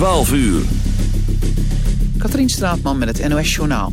12 uur. Katrien Straatman met het NOS Journaal.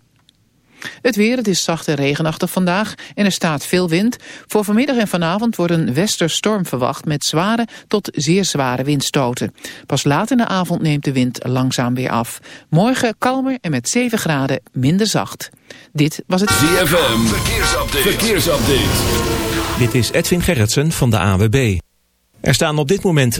Het weer, het is zacht en regenachtig vandaag en er staat veel wind. Voor vanmiddag en vanavond wordt een westerstorm verwacht met zware tot zeer zware windstoten. Pas laat in de avond neemt de wind langzaam weer af. Morgen kalmer en met 7 graden minder zacht. Dit was het ZFM, verkeersupdate. verkeersupdate. Dit is Edwin Gerritsen van de AWB. Er staan op dit moment...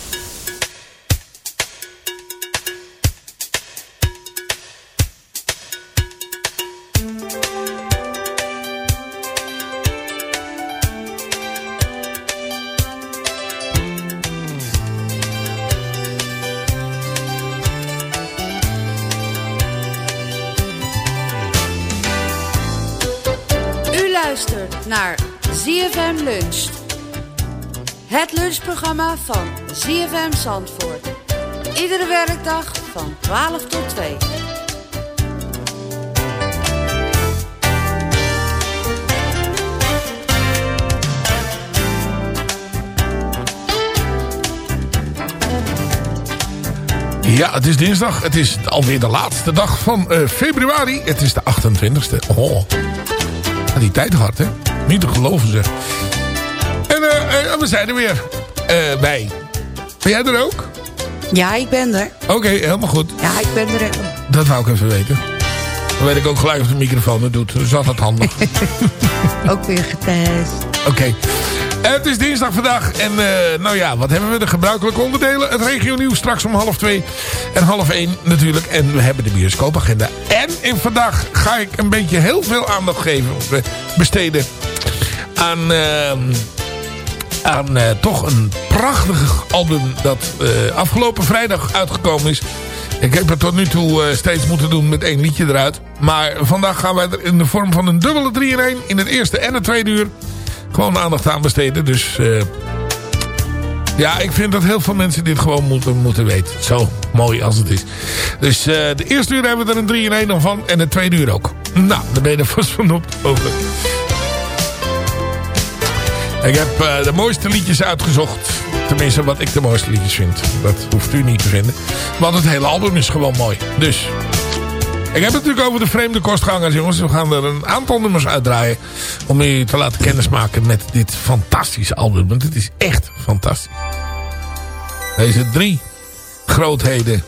ZFM Luncht. Het lunchprogramma van ZFM Zandvoort. Iedere werkdag van 12 tot 2. Ja, het is dinsdag. Het is alweer de laatste dag van eh, februari. Het is de 28e. Oh, Ja, die tijd hard, hè? Niet te geloven, zeg. En eh, eh, we zijn er weer. Eh bij. Ben jij er ook? Ja, ik ben er. Oké, helemaal goed. Ja, ik ben er. Dat wou ik even weten. Dan weet ik ook gelijk of de microfoon het doet. Dus dat is handig. Ook weer getest. Oké. Het is dinsdag vandaag en uh, nou ja, wat hebben we? De gebruikelijke onderdelen. Het regio nieuws straks om half twee en half één natuurlijk. En we hebben de bioscoopagenda. En, en vandaag ga ik een beetje heel veel aandacht geven, of besteden aan, aan uh, toch een prachtig album dat uh, afgelopen vrijdag uitgekomen is. Ik heb het tot nu toe steeds moeten doen met één liedje eruit. Maar vandaag gaan wij er in de vorm van een dubbele 3 in 1 in het eerste en het tweede uur gewoon aandacht aan besteden. Dus ja, ik vind dat heel veel mensen dit gewoon moeten, moeten weten. Zo mooi als het is. Dus de eerste uur hebben we er een 3 in 1 van en de tweede uur ook. Nou, daar ben je vast van op over. Ik heb uh, de mooiste liedjes uitgezocht. Tenminste, wat ik de mooiste liedjes vind. Dat hoeft u niet te vinden. Want het hele album is gewoon mooi. Dus... Ik heb het natuurlijk over de vreemde kostgangers, jongens. We gaan er een aantal nummers uitdraaien. Om u te laten kennismaken met dit fantastische album. Want het is echt fantastisch. Deze drie grootheden.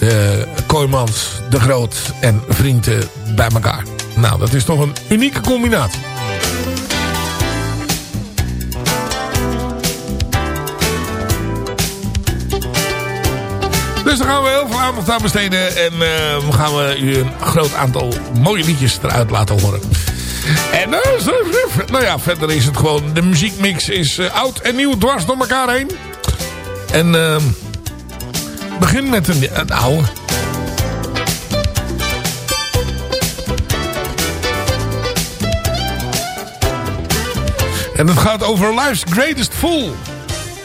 Uh, Kooimans, De Groot en Vrienden bij elkaar. Nou, dat is toch een unieke combinatie. Dus daar gaan we heel veel aandacht aan besteden. En uh, gaan we u een groot aantal mooie liedjes eruit laten horen. En uh, nou ja, verder is het gewoon... De muziekmix is oud en nieuw dwars door elkaar heen. En uh, begin met een, een oude. En het gaat over Life's Greatest Fool.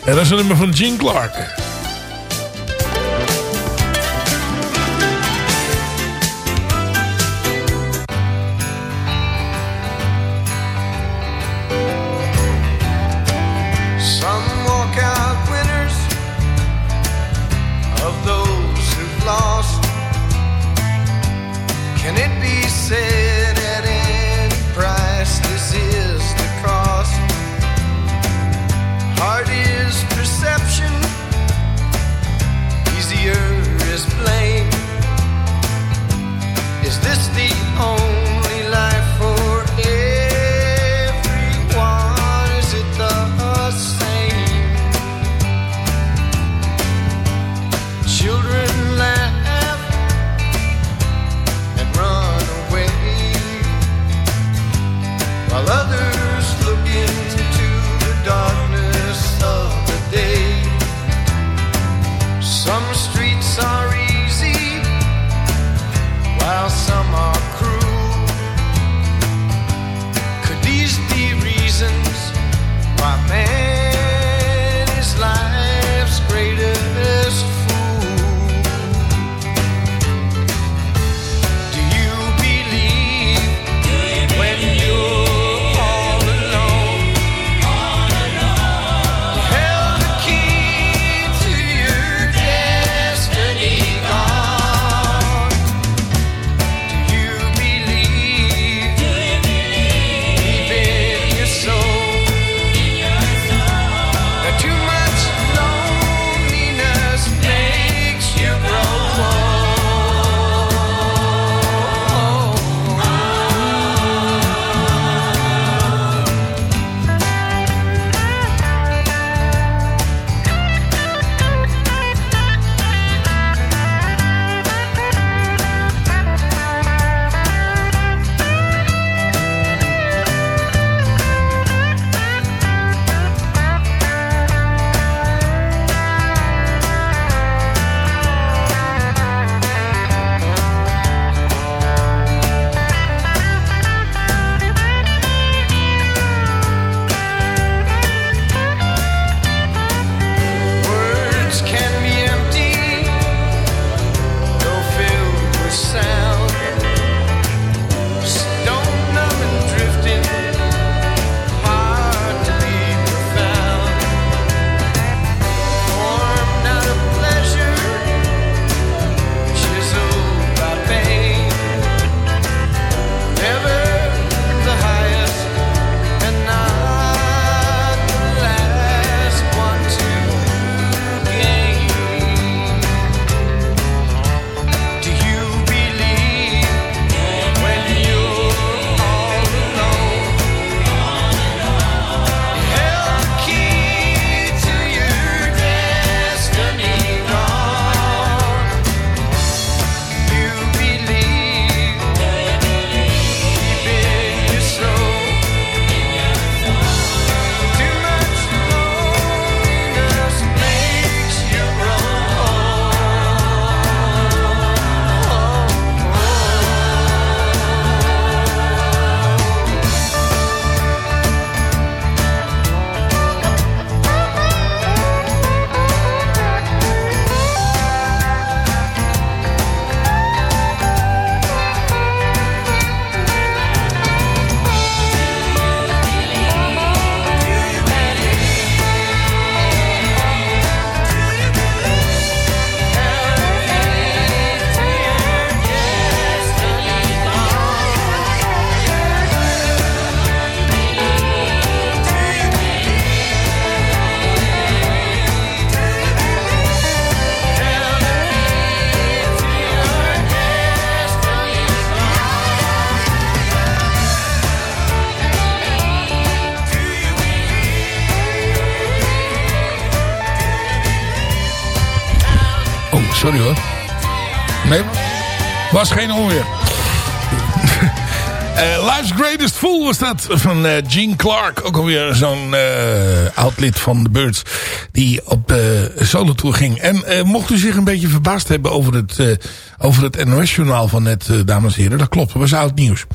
En dat is een nummer van Gene Clark. Sorry hoor. Nee, was geen onweer. Uh, Life's Greatest Fool was dat van uh, Gene Clark. Ook alweer zo'n uh, oud lid van The Birds. Die op de solo tour ging. En mocht u zich een beetje verbaasd hebben over het, over het NOS-journaal van net, dames en heren. Dat klopt, dat was oud nieuws.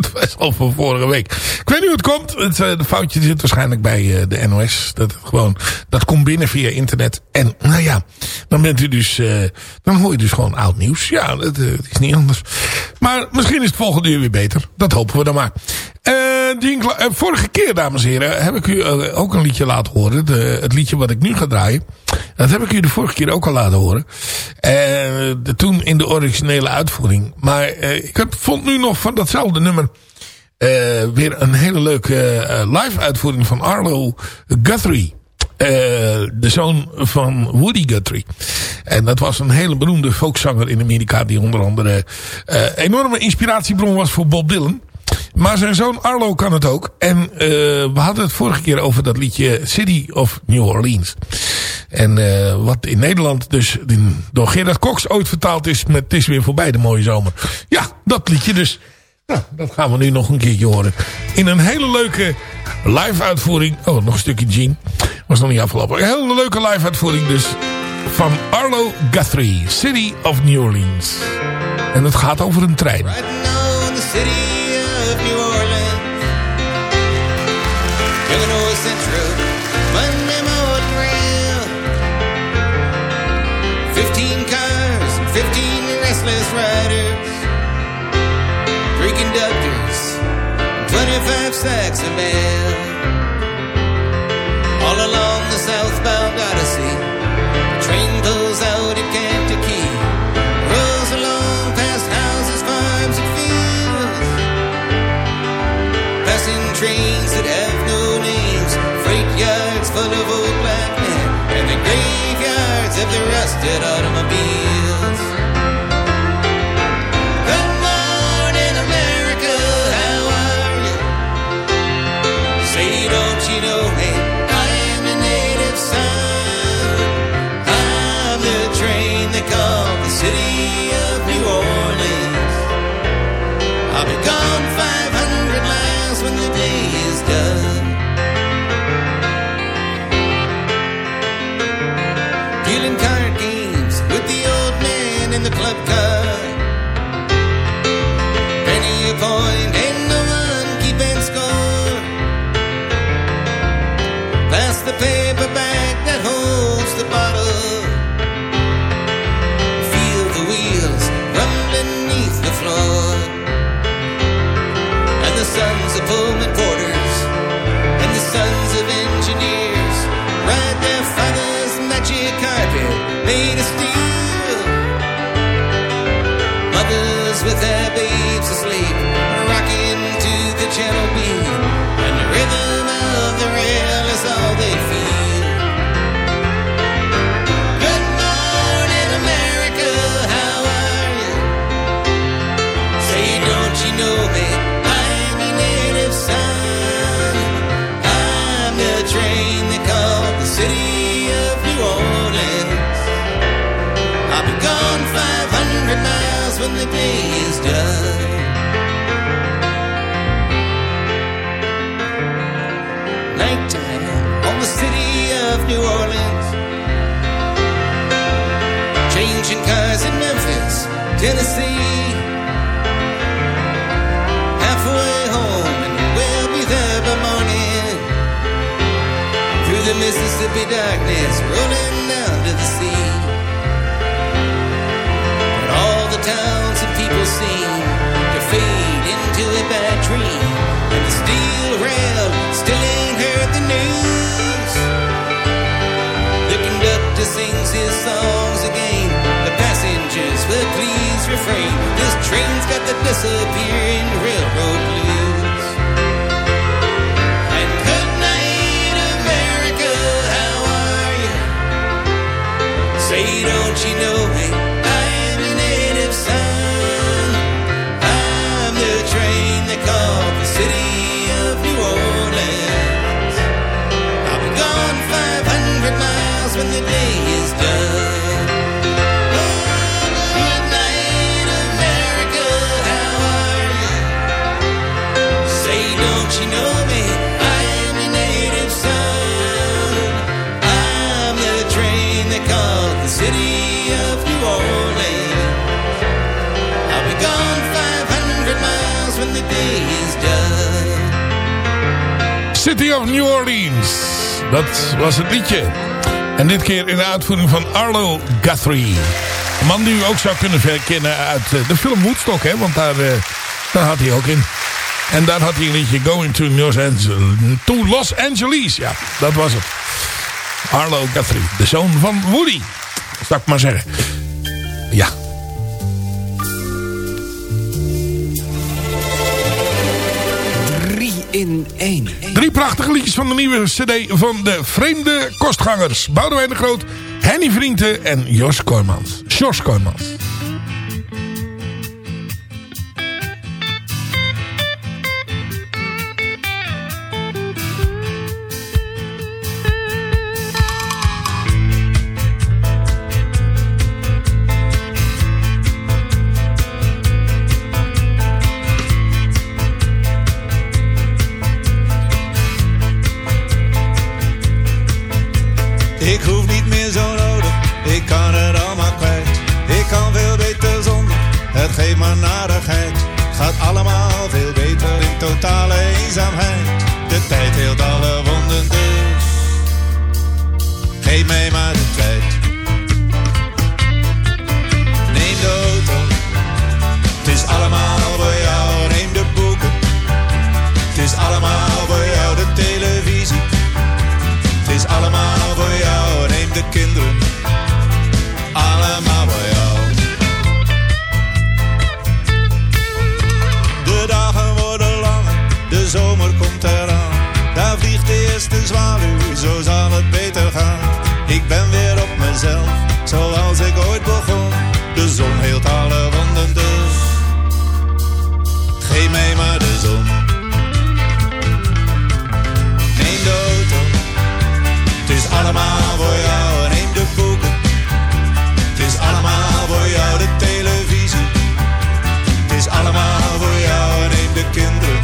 Dat was al van vorige week. Ik weet niet hoe het komt. Het de foutje zit waarschijnlijk bij de NOS. Dat, gewoon, dat komt binnen via internet. En nou ja, dan bent u dus... dan hoor je dus gewoon oud nieuws. Ja, het is niet anders. Maar misschien is het volgende uur weer beter. Dat hopen we dan maar. Vorige keer, dames en heren, heb ik u ook een liedje laten horen. De, het liedje wat ik nu ga draaien. Dat heb ik u de vorige keer ook al laten horen. Toen in de originele uitvoering. Maar ik heb, vond nu nog van datzelfde nummer... weer een hele leuke live uitvoering van Arlo Guthrie. Uh, de zoon van Woody Guthrie. En dat was een hele beroemde folkzanger in Amerika... die onder andere uh, enorme inspiratiebron was voor Bob Dylan. Maar zijn zoon Arlo kan het ook. En we hadden het vorige keer over dat liedje City of New Orleans. En wat in Nederland dus door Gerard Cox ooit vertaald is... met Het is weer voorbij de mooie zomer. Ja, dat liedje dus... Nou, dat gaan we nu nog een keertje horen. In een hele leuke live uitvoering. Oh, nog een stukje Gene. Was nog niet afgelopen. Een hele leuke live uitvoering dus. Van Arlo Guthrie. City of New Orleans. En het gaat over een trein. Right now the city of New Orleans. Central. Rail. 15 cars. 15 restless riders. 25 sacks of mail. all along the southbound Odyssey. Train pulls out at Kentucky, rolls along past houses, farms, and fields. Passing trains that have no names, freight yards full of old black men, and the graveyards of the rusted automobiles. when the day is done. Nighttime on the city of New Orleans. Changing cars in Memphis, Tennessee. Halfway home, and we'll be there by morning. Through the Mississippi darkness, rolling down to the sea towns and people seem to fade into a bad dream. And the steel rail still ain't heard the news. The conductor sings his songs again. The passengers will please refrain. This train's got the disappearing railroad. City of New Orleans. Dat was het liedje. En dit keer in de uitvoering van Arlo Guthrie. Een man die u ook zou kunnen herkennen uit eh, de film Woodstock. Hè? Want daar, uh, daar had hij ook in. En daar had hij een liedje Going to Los Angeles. To Los Angeles. Ja, dat was het. Arlo Guthrie. De zoon van Woody. Zal ik maar zeggen. Ja. In één. Drie prachtige liedjes van de nieuwe cd van de Vreemde Kostgangers. Boudewijn de Groot, Henny Vrienden en Jos Kooijmans. Jos Kooijmans. Allemaal voor jou. Neem de boeken, het is allemaal voor jou. De televisie, het is allemaal voor jou. Neem de kinderen,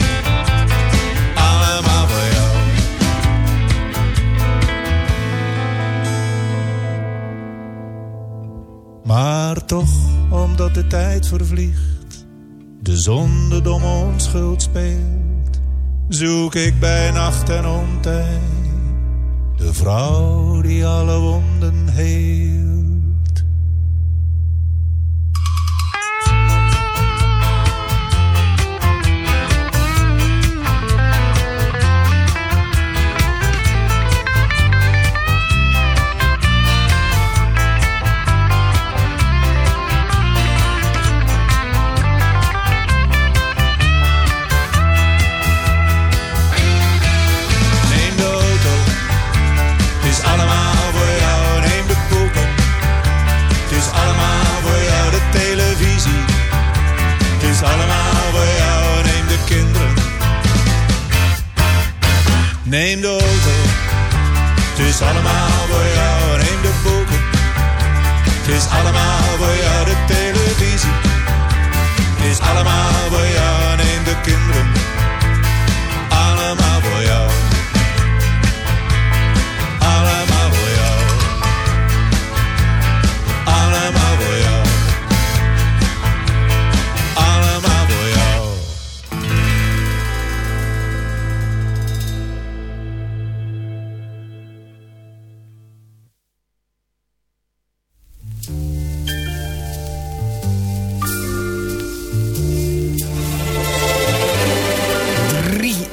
allemaal voor jou. Maar toch, omdat de tijd vervliegt, de zon de domme onschuld speelt, zoek ik bij nacht en ontij de vrouw die alle wonden heelt. Is allemaal voor jou. Neem de boeken, het is allemaal voor jou. De televisie, het is allemaal voor jou.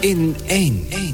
In één.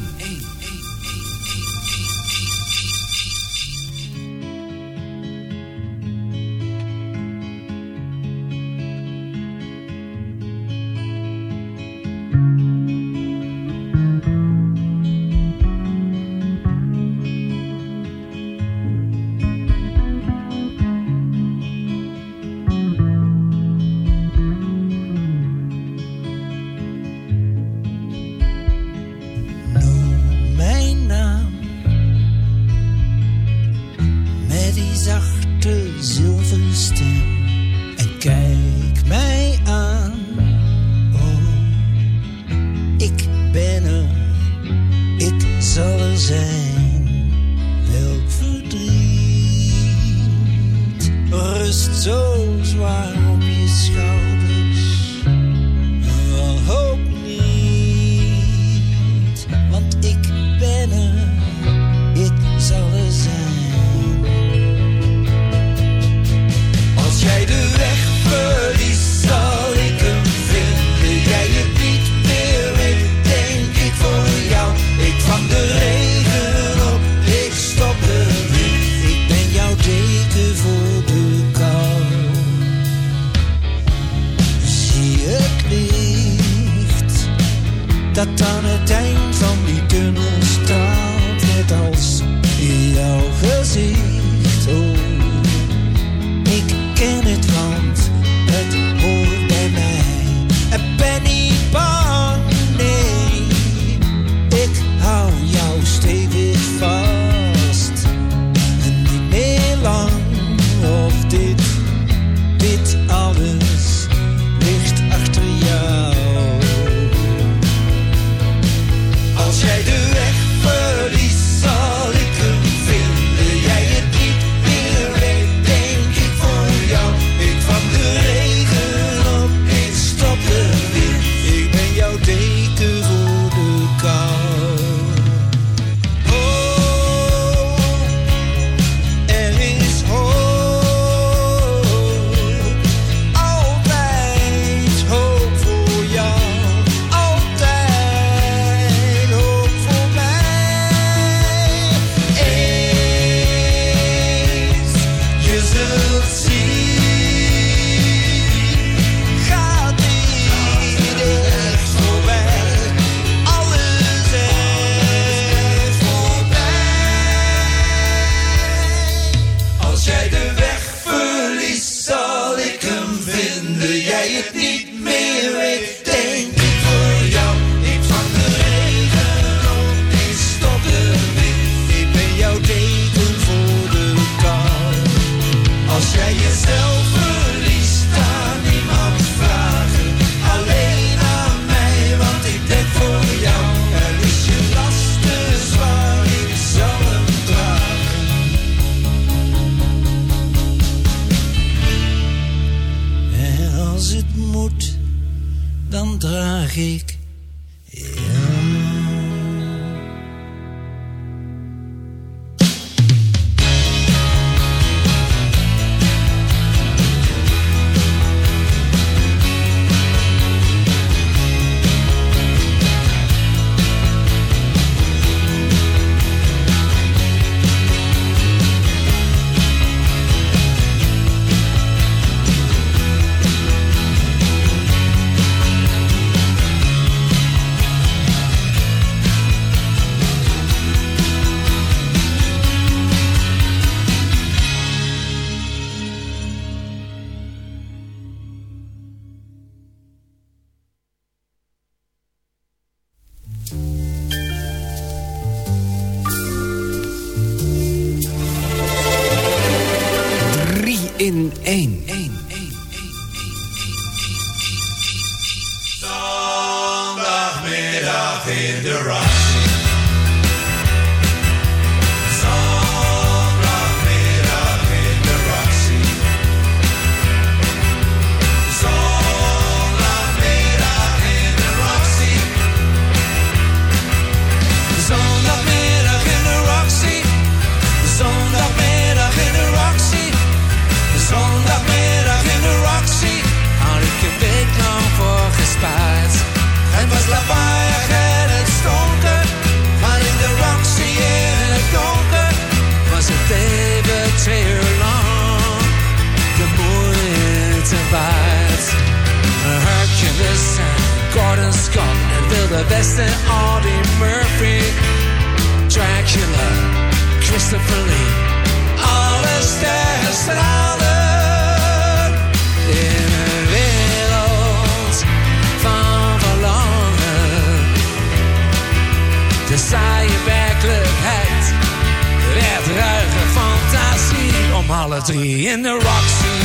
Fantasie om alle drie in de Roxy.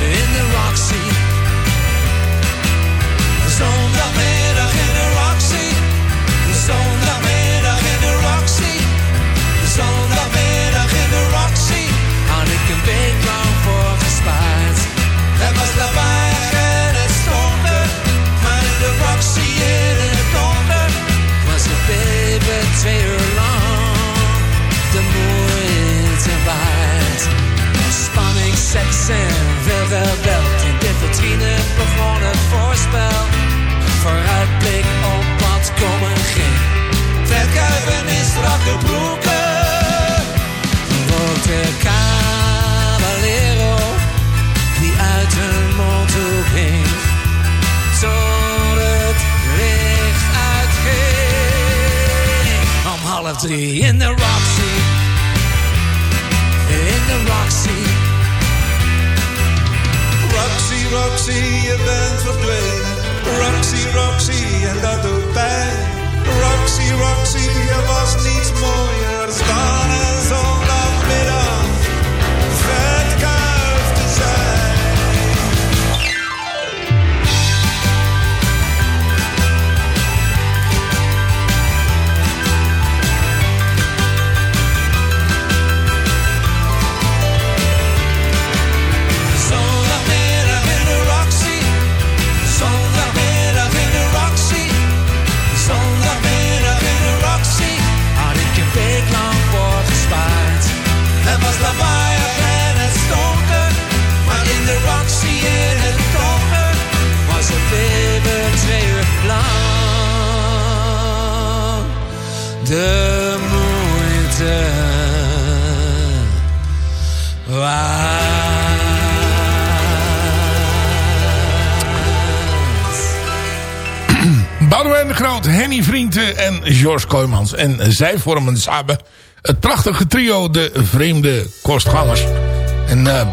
In de Roxy. Party in the Roxy. In the Roxy. Roxy, Roxy, je bent verdwenen. Roxy, Roxy, en dat doet pijn. Roxy, Roxy, er was niets mooier dan een zondagmiddag. Henny Vrienden en George Kooijmans. En zij vormen samen het prachtige trio De Vreemde Kostgangers. En eh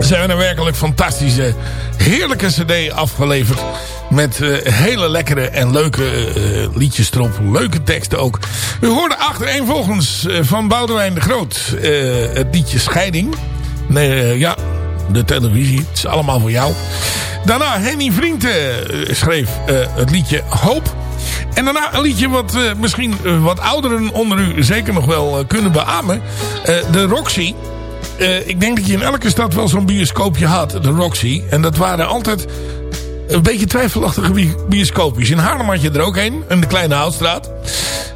ze hebben een werkelijk fantastische, heerlijke cd afgeleverd. Met eh, hele lekkere en leuke eh, liedjes. Leuke teksten ook. U hoorde achtereenvolgens eh, van Boudewijn de Groot het liedje Scheiding. Nee, ja, de televisie. Het is allemaal voor jou. Daarna Henny Vrienden schreef het liedje Hoop. En daarna een liedje wat eh, misschien eh, wat ouderen onder u zeker nog wel eh, kunnen beamen. De Roxy. Ik denk dat je in elke stad wel zo'n bioscoopje had. De Roxy. En dat waren altijd een beetje twijfelachtige bi- bioscoopjes. In Haarlem had je er ook een. In de Kleine Houtstraat.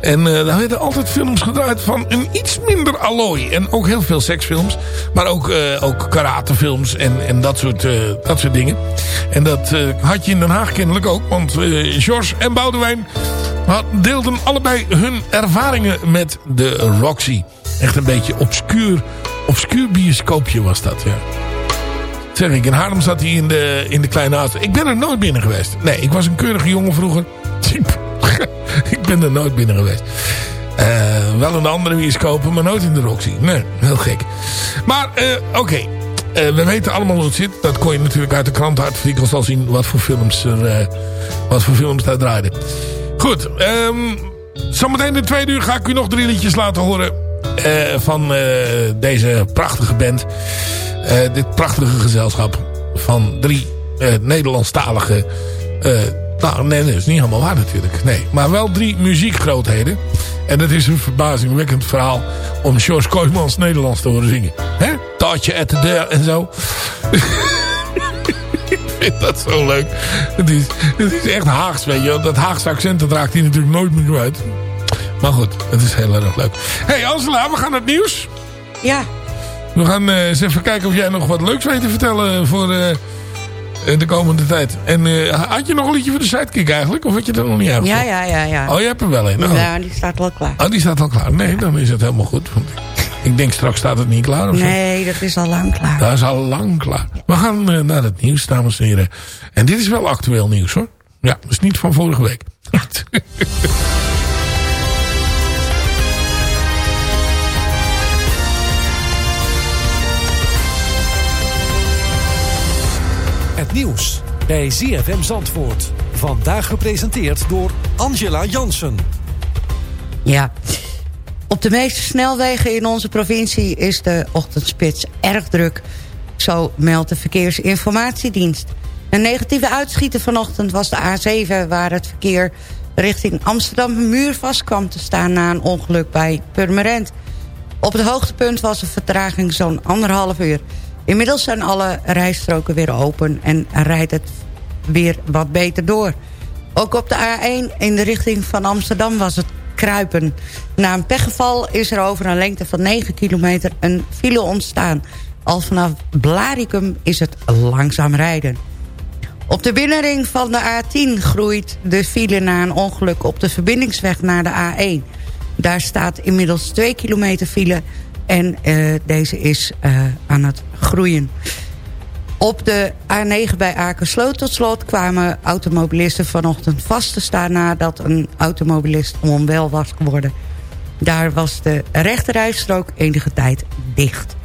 En eh, daar werden altijd films gedraaid van een iets minder allooi. En ook heel veel seksfilms. Maar ook, eh, ook karatefilms en, en dat, soort, eh, dat soort dingen. En dat had je in Den Haag kennelijk ook. Want eh George en Boudewijn deelden allebei hun ervaringen met de Roxy. Echt een beetje obscuur, obscuur bioscoopje was dat, ja. Zeg ik, in Haarlem zat hij in de, in de kleine auto. Ik ben er nooit binnen geweest. Nee, ik was een keurige jongen vroeger. ik ben er nooit binnen geweest. Eh, wel de andere bioscopen, maar nooit in de Roxy. Nee, heel gek. Maar, eh, oké. Eh, we weten allemaal hoe het zit. Dat kon je natuurlijk uit de krantenartikels al zien. Wat voor films, er, wat voor films daar draaiden. Goed. ehm zometeen de tweede uur ga ik u nog drie liedjes laten horen. van deze prachtige band. Eh, dit prachtige gezelschap van drie eh, Nederlandstalige... eh, nou, nee, dat is niet helemaal waar natuurlijk. Nee, maar wel drie muziekgrootheden. En het is een verbazingwekkend verhaal om George Kooijmans Nederlands te horen zingen. Hè? Taartje at the deur en zo. Ik vind dat zo leuk. Het is, het is echt Haags, weet je. Dat Haagse accent, dat raakt hij natuurlijk nooit meer kwijt. Maar goed, het is heel erg leuk. hey Angela, we gaan naar het nieuws. Ja, We gaan eh, eens even kijken of jij nog wat leuks weet te vertellen voor eh, eh, de komende tijd. En had je nog een liedje voor de sidekick eigenlijk? Of had je er nog niet uit? ja, ja, ja. ja. Oh, je hebt er wel een. Oh. Ja, die staat wel klaar. oh, die staat al klaar. Nee, dan is het helemaal goed. Want ik denk straks staat het niet klaar of. Nee, dat is al lang klaar. Dat is al lang klaar. We gaan naar het nieuws, dames en heren. En dit is wel actueel nieuws hoor. Ja, dat is niet van vorige week. nieuws bij ZFM Zandvoort. Vandaag gepresenteerd door Angela Jansen. Ja. Op de meeste snelwegen in onze provincie is de ochtendspits erg druk. Zo meldt de Verkeersinformatiedienst. Een negatieve uitschieter vanochtend was de A7... waar het verkeer richting Amsterdam muurvast kwam te staan... na een ongeluk bij Purmerend. Op het hoogtepunt was de vertraging zo'n anderhalf uur. Inmiddels zijn alle rijstroken weer open... en rijdt het weer wat beter door. Ook op de A1 in de richting van Amsterdam was het kruipen. Na een pechgeval is er over een lengte van 9 kilometer een file ontstaan. Al vanaf Blaricum is het langzaam rijden. Op de binnenring van de A10 groeit de file na een ongeluk op de verbindingsweg naar de A1. Daar staat inmiddels 2 kilometer file en eh, deze is eh, aan het groeien. Op de A9 bij Akersloot tot slot kwamen automobilisten vanochtend vast te staan... nadat een automobilist onwel was geworden. Daar was de rechterrijstrook enige tijd dicht.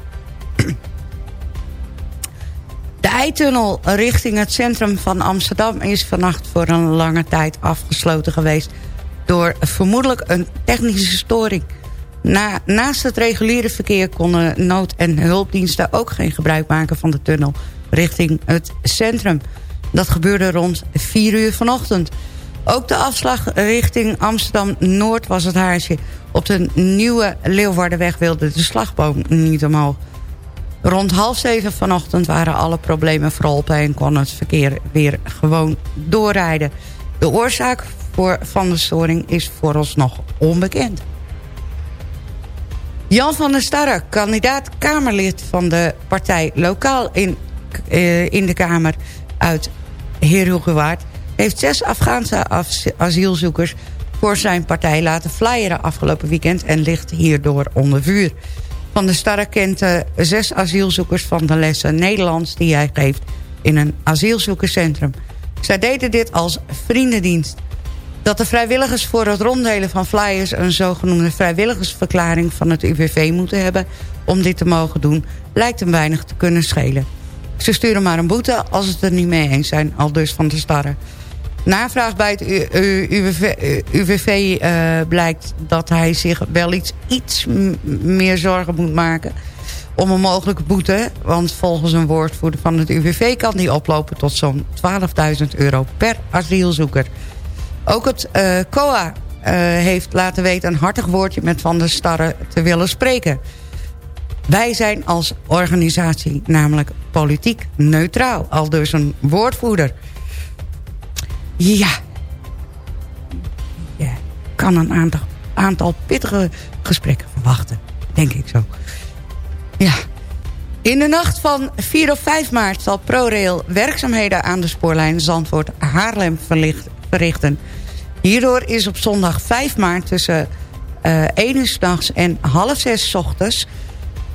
De eitunnel richting het centrum van Amsterdam... is vannacht voor een lange tijd afgesloten geweest... door vermoedelijk een technische storing. Na, naast het reguliere verkeer konden nood- en hulpdiensten... ook geen gebruik maken van de tunnel richting het centrum. Dat gebeurde rond 4 uur vanochtend. Ook de afslag richting Amsterdam-Noord was het haarsje. Op de nieuwe Leeuwardenweg wilde de slagboom niet omhoog. Rond half zeven vanochtend waren alle problemen verholpen... en kon het verkeer weer gewoon doorrijden. De oorzaak voor, van de storing is vooralsnog onbekend. Jan van der Starre, kandidaat Kamerlid van de partij... lokaal in, uh, in de Kamer uit Heerhugowaard... heeft zes Afghaanse asielzoekers voor zijn partij laten flyeren afgelopen weekend... en ligt hierdoor onder vuur. Van der Starre kent uh, zes asielzoekers van de lessen Nederlands... die hij geeft in een asielzoekerscentrum. Zij deden dit als vriendendienst. Dat de vrijwilligers voor het ronddelen van flyers... een zogenoemde vrijwilligersverklaring van het UWV moeten hebben... om dit te mogen doen, lijkt hem weinig te kunnen schelen. Ze sturen maar een boete als ze het er niet mee eens zijn, al dus van de starre. Navraag bij het UWV, uh, blijkt dat hij zich wel iets, iets meer zorgen moet maken om een mogelijke boete. Want volgens een woordvoerder van het UWV kan die oplopen tot zo'n 12.000 euro per asielzoeker. Ook het uh, COA uh, heeft laten weten een hartig woordje met Van der Starre te willen spreken. Wij zijn als organisatie namelijk politiek neutraal. Al dus een woordvoerder. Ja. Ja. Kan een aantal, aantal pittige gesprekken verwachten. Denk ik zo. Ja. In de nacht van 4 of 5 maart zal ProRail werkzaamheden aan de spoorlijn Zandvoort-Haarlem verrichten. Hierdoor is op zondag 5 maart tussen uh, 1 uur en half 6 ochtends...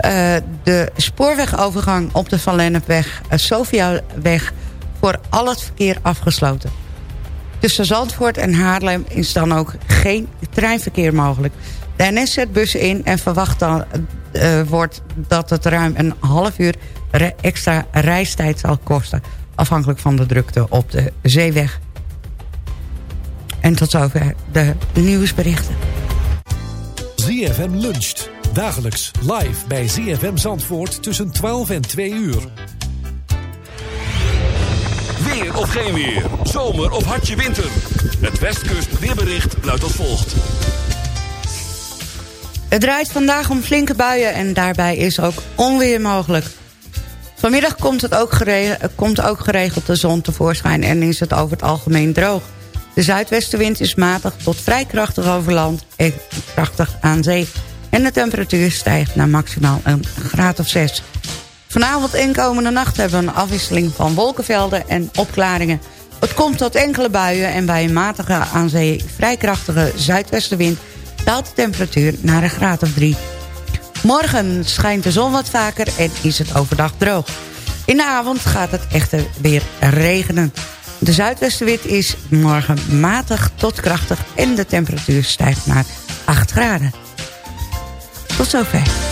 Uh, de spoorwegovergang op de Van Lennepweg, uh, Sofiaweg... voor al het verkeer afgesloten. Tussen Zandvoort en Haarlem is dan ook geen treinverkeer mogelijk. De NS zet bussen in en verwacht dan, wordt dat het ruim een half uur extra reistijd zal kosten. Afhankelijk van de drukte op de zeeweg. En tot zover de nieuwsberichten. ZFM luncht. Dagelijks live bij ZFM Zandvoort tussen 12 en 2 uur. Weer of geen weer. Zomer of hartje winter. Het Westkust weerbericht luidt als volgt. Het draait vandaag om flinke buien en daarbij is ook onweer mogelijk. Vanmiddag komt, het ook geregeld, komt ook geregeld de zon tevoorschijn en is het over het algemeen droog. De zuidwestenwind is matig tot vrij krachtig over land en krachtig aan zee. En de temperatuur stijgt naar maximaal een graad of 6. Vanavond en komende nacht hebben we een afwisseling van wolkenvelden en opklaringen. Het komt tot enkele buien en bij een matige aan zee vrij krachtige zuidwestenwind... daalt de temperatuur naar een graad of 3. Morgen schijnt de zon wat vaker en is het overdag droog. In de avond gaat het echter weer regenen. De zuidwestenwind is morgen matig tot krachtig... en de temperatuur stijgt naar 8 graden. Tot zover.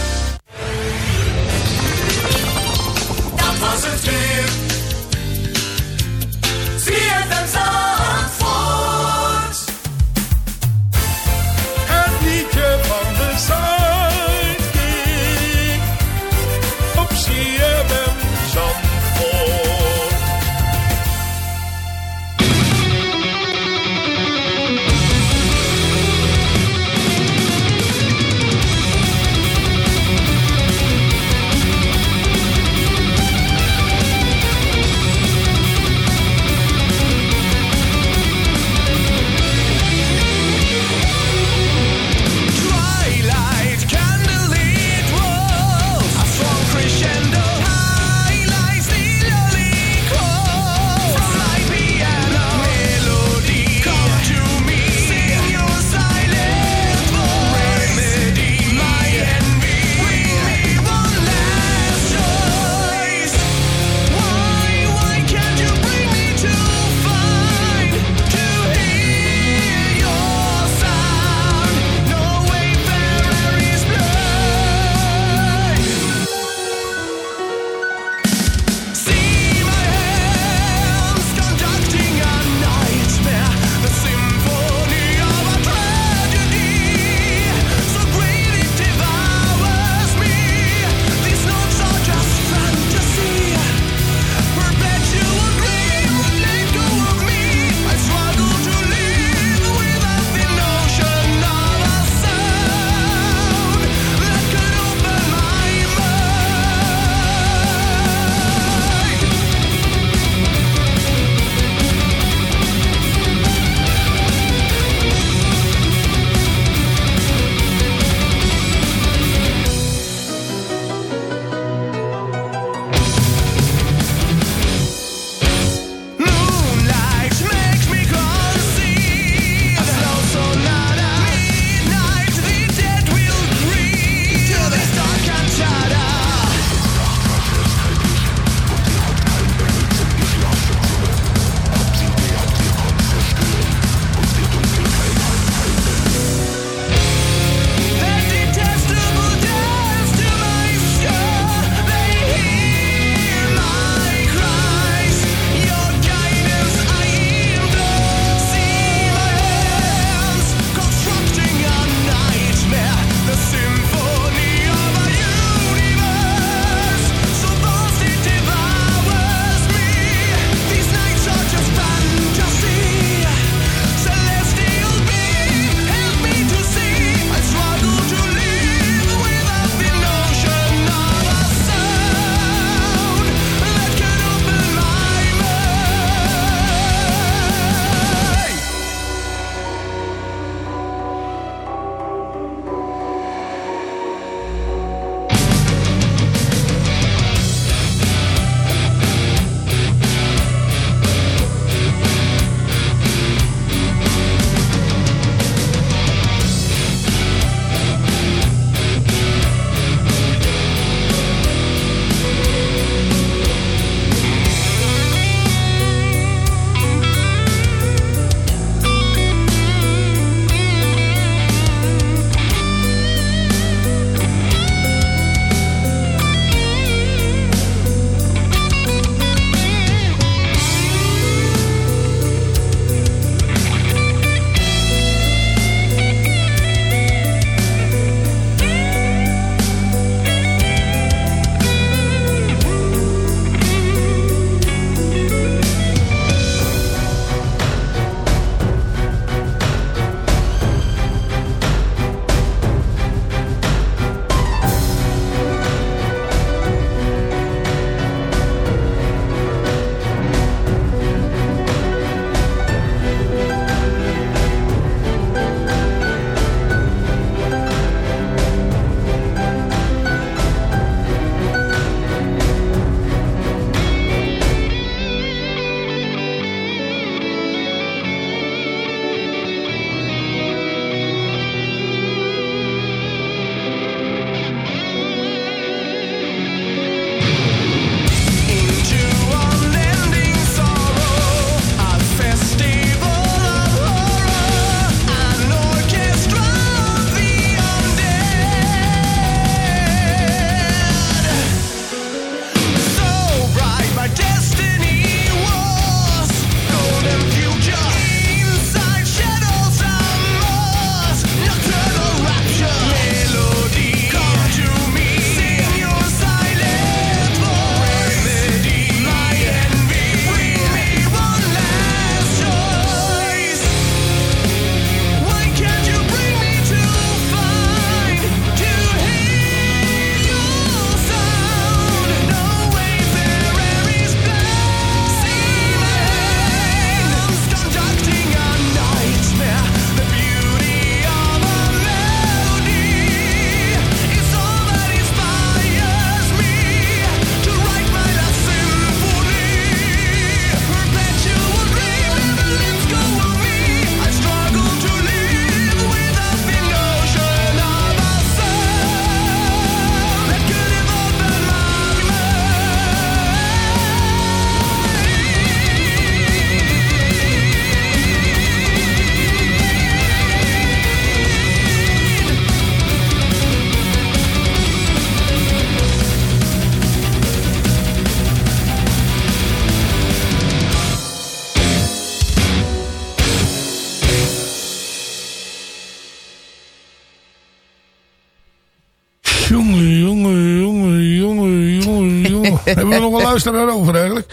Luisteraar over eigenlijk?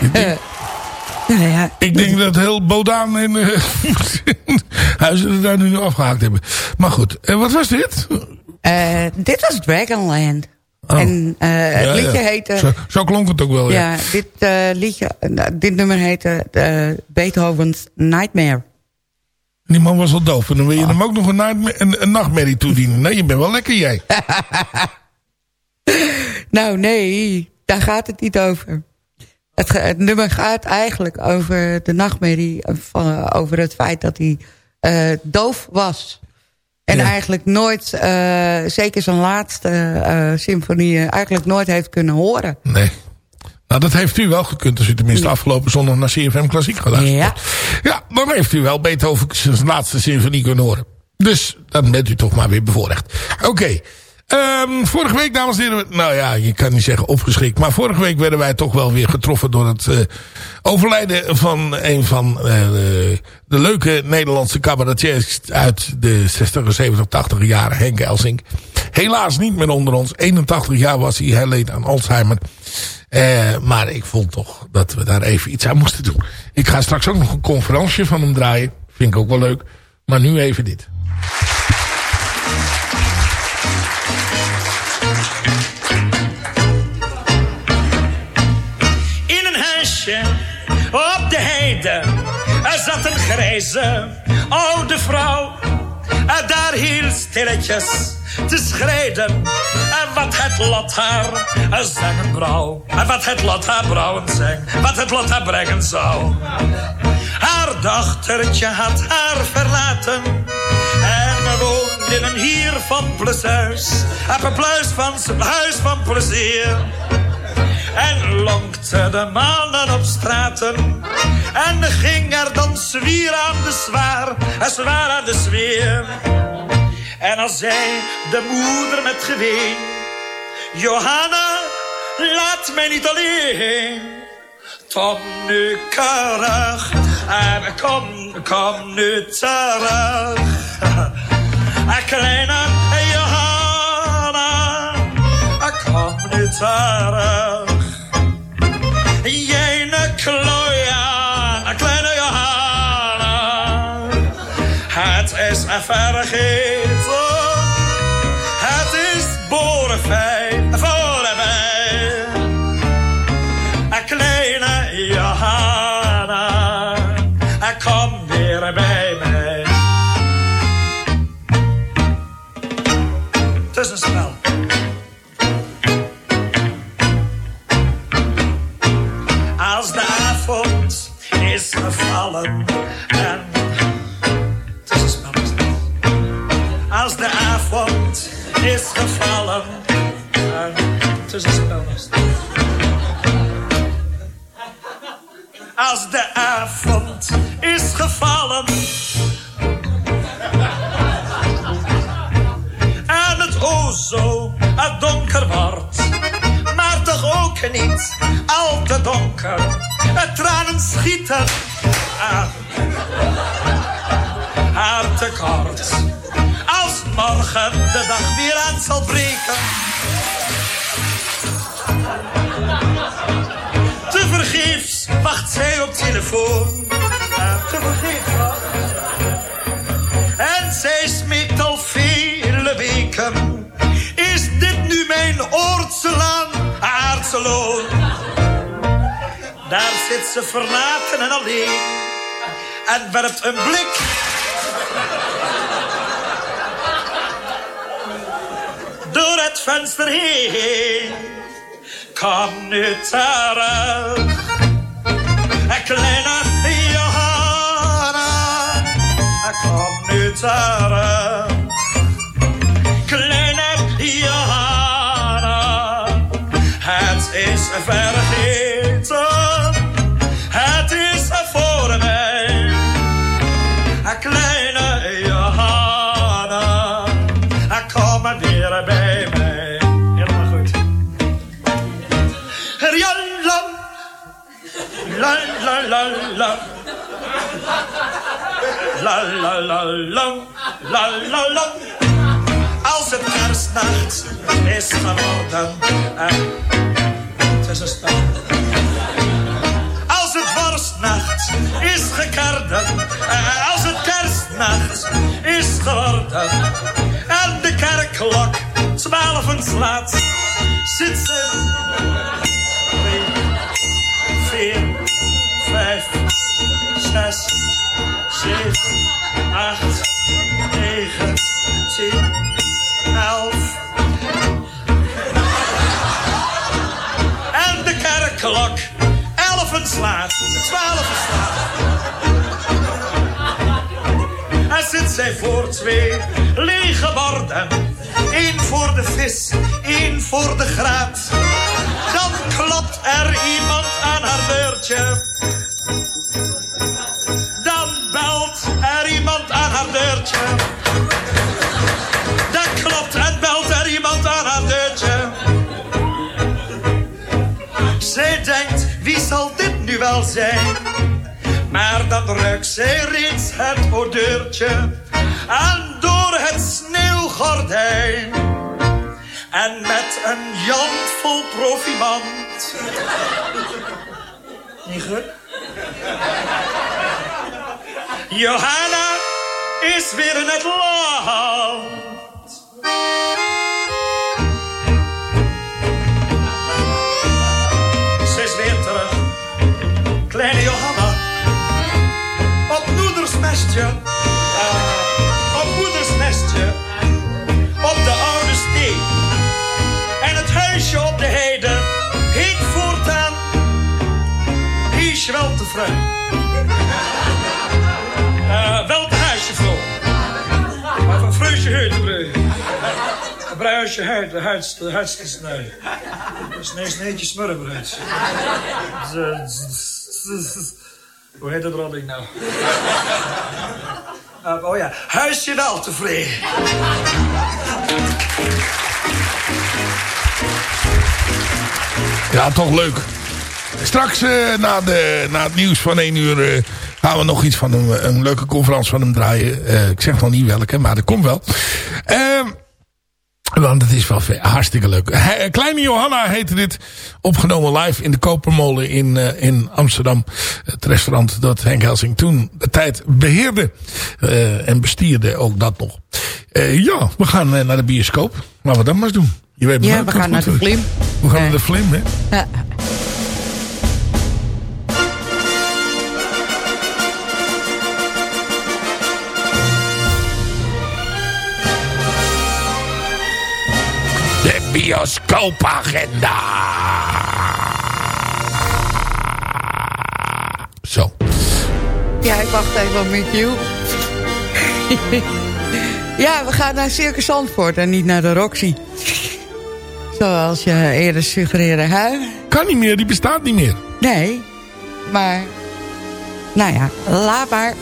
Ik denk, Nou ja, ik denk dat heel Bodaan en uh, Huizen er daar nu afgehaakt hebben. Maar goed, en wat was dit? eh, dit was Dragonland. Oh. En eh, het Ja, liedje ja. heette... Zo, zo klonk het ook wel, ja. Ja, dit, eh, liedje, eh, dit nummer heette eh, Beethoven's Nightmare. Die man was al doof. En dan wil je hem ook nog een, een, een nachtmerrie toedienen. Nee, je bent wel lekker jij. Nou, nee, daar gaat het niet over. Het, nummer gaat eigenlijk over de nachtmerrie... eh, Van, over het feit dat hij eh, doof was. En Ja. eigenlijk nooit, eh, zeker zijn laatste eh symfonieën... eigenlijk nooit heeft kunnen horen. Nee. Nou, dat heeft u wel gekund als u tenminste afgelopen zondag naar CFM Klassiek geluisterd Ja. Ja, dan heeft u wel Beethoven's laatste symfonie kunnen horen. Dus dan bent u toch maar weer bevoorrecht. Oké. Ehm, vorige week, dames en heren, nou ja, je kan niet zeggen opgeschrikt. Maar vorige week werden wij toch wel weer getroffen door het eh, overlijden van een van eh, de, leuke Nederlandse cabaretiers uit de 60, 70, 80 jaren, Henk Elsink. Helaas niet meer onder ons. 81 jaar was hij, hij leed aan Alzheimer. Eh, maar ik vond toch dat we daar even iets aan moesten doen. Ik ga straks ook nog een conferentie van hem draaien. Vind ik ook wel leuk. Maar nu even dit. Er zat een grijze oude vrouw. En daar heel stilletjes te schrijden. En wat het lot haar zeggen brouw. En wat het lot haar brouwen zeng. Wat het lot haar brengen zou. Haar dochtertje had haar verlaten. En woonde in een hier van plezier. Op een pluis van zijn huis van plezier. En lonkte de mannen op straten. En ging er dan zwier aan de zwaar. En zwaar aan de sfeer. En als zei de moeder met geween. Johanna, laat mij niet alleen. Kom nu terug. En kom, kom nu terug. Kleine Johanna, kom nu terug. Het Ze verlaten en alleen. En werpt een blik. Door het venster heen. Kom nu terug. En kleine Johanna. Kom nu terug. La la. La la la la. La. Als het kerstnacht is geworden. En het is. Als het worstnacht is gekarden, eh, als het kerstnacht is geworden en de kerkklok twaalfen slaat, zit ze zes, zeven, acht, negen, tien, elf. En de kerkklok elfen slaat, twaalfen slaat. En zit zij voor twee lege borden. Eén voor de vis, één voor de graat. Dan klopt er iemand aan haar deurtje. Belt er iemand aan haar deurtje. Dan klopt en belt er iemand aan haar deurtje. Zij denkt, wie zal dit nu wel zijn? Maar dan ruikt zij reeds het odeurtje aan door het sneeuwgordijn. En met een jand vol profimant. Niet goed? Johanna is weer in het land. Ze is weer terug. Kleine Johanna. Op moeders nestje. Ah, op moeders nestje. Op de oude steen. En het huisje op de heide heet voortaan. Is wel te vrij. Van vreusje heutenbreu. Een bruisje huid, de huid, de huidste sneu. Snee, sneetje smurrenbruid. Hoe heet dat rodding nou? Uh, oh ja, huisje wel tevreden. Ja, toch leuk. Straks eh, na, de, na het nieuws van 1 uur eh, gaan we nog iets van een, een leuke conferentie van hem draaien. Eh, ik zeg nog niet welke, maar dat komt wel. Ehm, want het is wel hartstikke leuk. He- Kleine Johanna heette dit. Opgenomen live in de Kopermolen in, in Amsterdam. Het restaurant dat Henk Helsing toen de tijd beheerde. eh, en bestierde ook dat nog. Ja, we gaan naar de bioscoop. Laten we dat maar eens doen. Je weet maar Ja, we gaan naar de. Flim. We gaan naar de Flim, hè? Ja. Bioscoopagenda. Zo. Ja, ik wacht even op met you. ja, we gaan naar Circus Zandvoort en niet naar de Roxy. Zoals je eerder suggereerde, hè? Kan niet meer, die bestaat niet meer. Nee, maar... Nou ja, laat maar.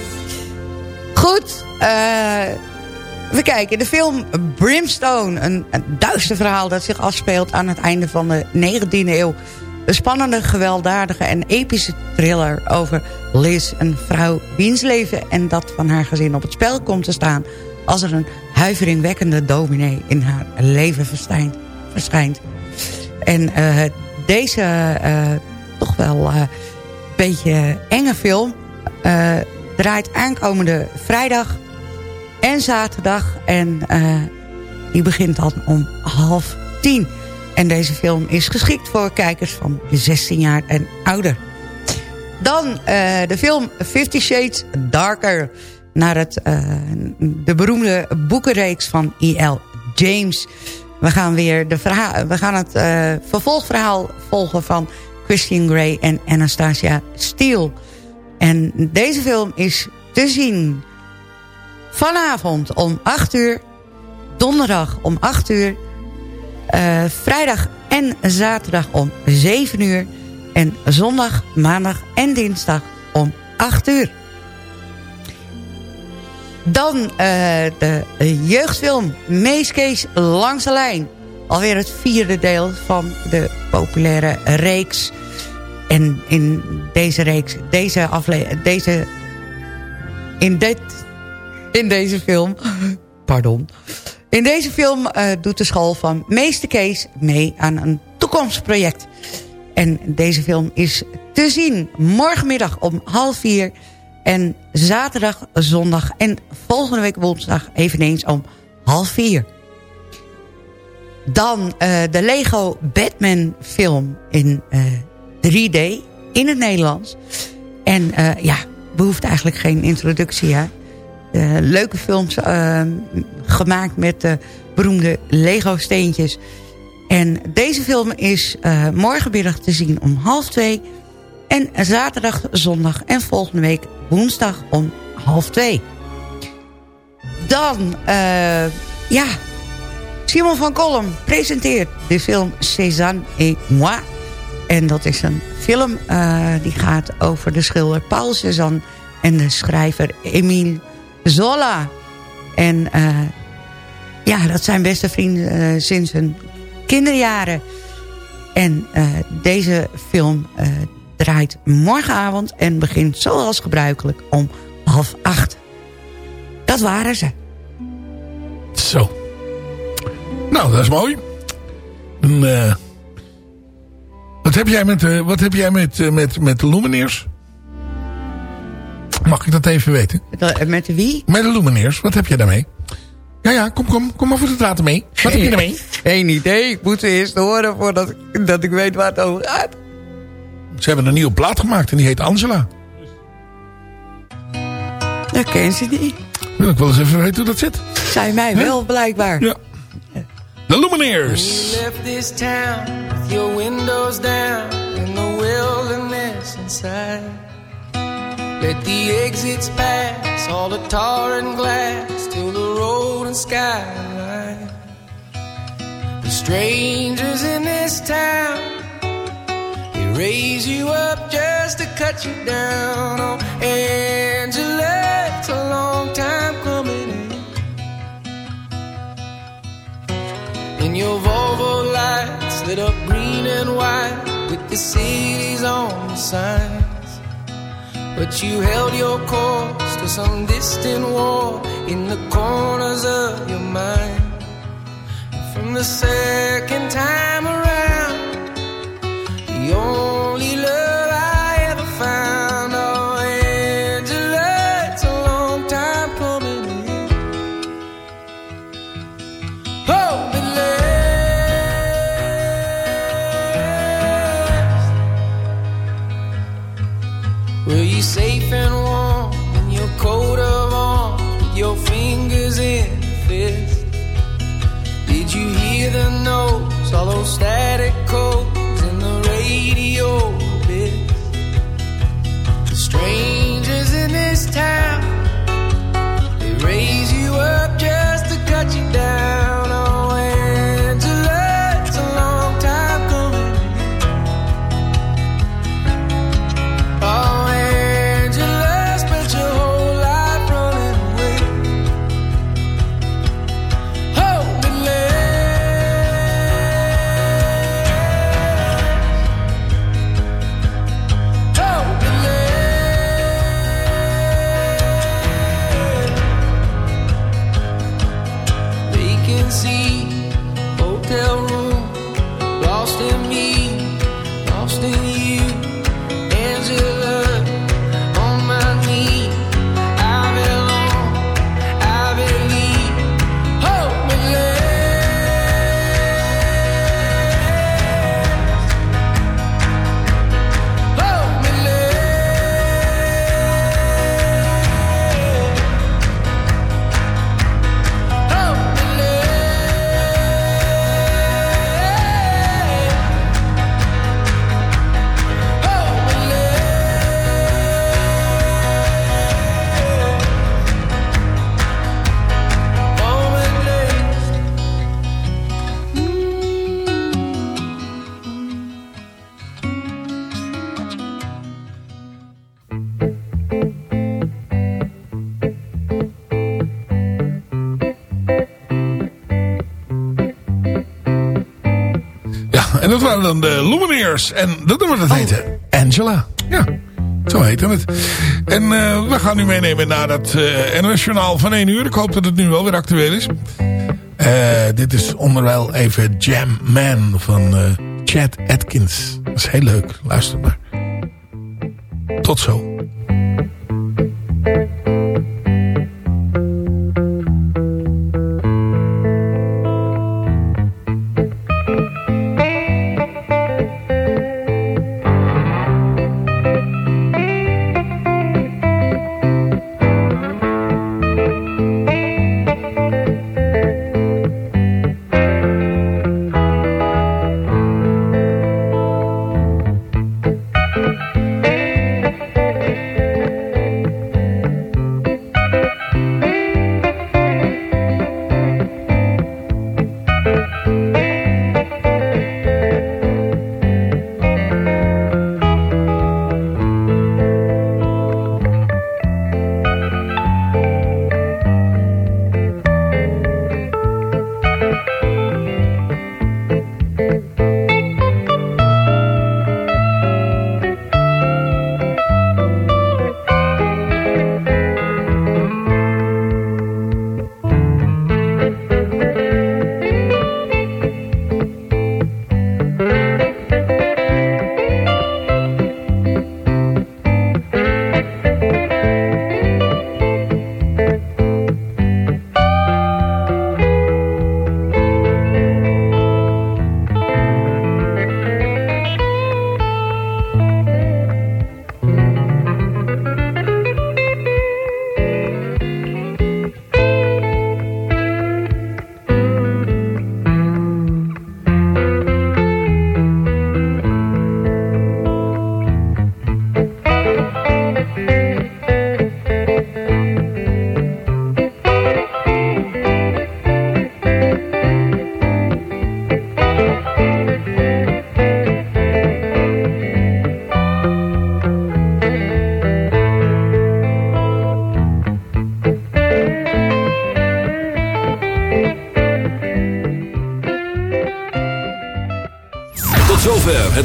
Goed, eh... we kijken. De film Brimstone. Een, duister verhaal dat zich afspeelt aan het einde van de 19e eeuw. Een spannende, gewelddadige en epische thriller over Liz. Een vrouw wiens leven en dat van haar gezin op het spel komt te staan... als er een huiveringwekkende dominee in haar leven verschijnt. En eh, deze eh, toch wel een beetje enge film... eh, draait aankomende vrijdag en zaterdag. En eh, die begint dan om half tien. En deze film is geschikt voor kijkers van 16 jaar en ouder. Dan eh, de film Fifty Shades Darker. Naar het, eh, de beroemde boekenreeks van E.L. James. We gaan weer de we gaan het vervolgverhaal volgen van Christian Grey en Anastasia Steele. En deze film is te zien vanavond om 8 uur, donderdag om 8 uur, eh, vrijdag en zaterdag om 7 uur en zondag, maandag en dinsdag om 8 uur. Dan eh, de jeugdfilm Mees Kees Langs de Lijn. Alweer het vierde deel van de populaire reeks. En in deze reeks, deze aflevering, deze... In, dit, in deze film, pardon, In deze film uh, doet de school van Meester Kees mee aan een toekomstproject. En deze film is te zien morgenmiddag om half vier... en zaterdag, zondag en volgende week woensdag eveneens om half vier. Dan uh, de Lego Batman film in uh, 3D in het Nederlands. En uh, ja, behoeft eigenlijk geen introductie. Hè? Uh, leuke films uh, gemaakt met de beroemde Lego steentjes. En deze film is uh, morgenmiddag te zien om half twee. En zaterdag, zondag en volgende week woensdag om half twee. Dan, ja, Simon van Kolm presenteert de film Cézanne et moi. En dat is een film die gaat over de schilder Paul Cézanne... en de schrijver Emile Zola. En uh, ja, dat zijn beste vrienden uh, sinds hun kinderjaren. En uh, deze film draait morgenavond en begint zoals gebruikelijk om half acht. Dat waren ze. Zo. Nou, dat is mooi. Wat heb jij met, wat heb jij met, met, met de Lumineers? Mag ik dat even weten? Met wie? Met de Lumineers. Wat heb je daarmee? Ja, ja, kom, kom, kom maar voor de praten mee. Wat heb je daarmee? Geen idee. Ik moet ze eerst horen voordat ik, dat ik weet waar het over gaat. Ze hebben een nieuwe plaat gemaakt en die heet Angela. Dat ken ze niet. Wil ik wel eens even weten hoe dat zit. Zijn mij wel, blijkbaar. Ja. De Lumineers. You left this town with your windows down in the wilderness inside. Let the exits pass, all the tar and glass, till the road and skyline. The strangers in this town, they raise you up just to cut you down. Oh, Angela, it's a long time coming in. And your Volvo lights lit up green and white with the cities on the sign. But you held your course to some distant war in the corners of your mind. From the second time around, the only En dat nummer dat heette Angela. Ja, zo heette het. En eh, we gaan u meenemen naar dat uh, NOS Journaal van 1 uur. Ik hoop dat het nu wel weer actueel is. Eh, dit is onderwijl even Jam Man van eh, Chad Atkins. Dat is heel leuk. Luister maar. Tot zo.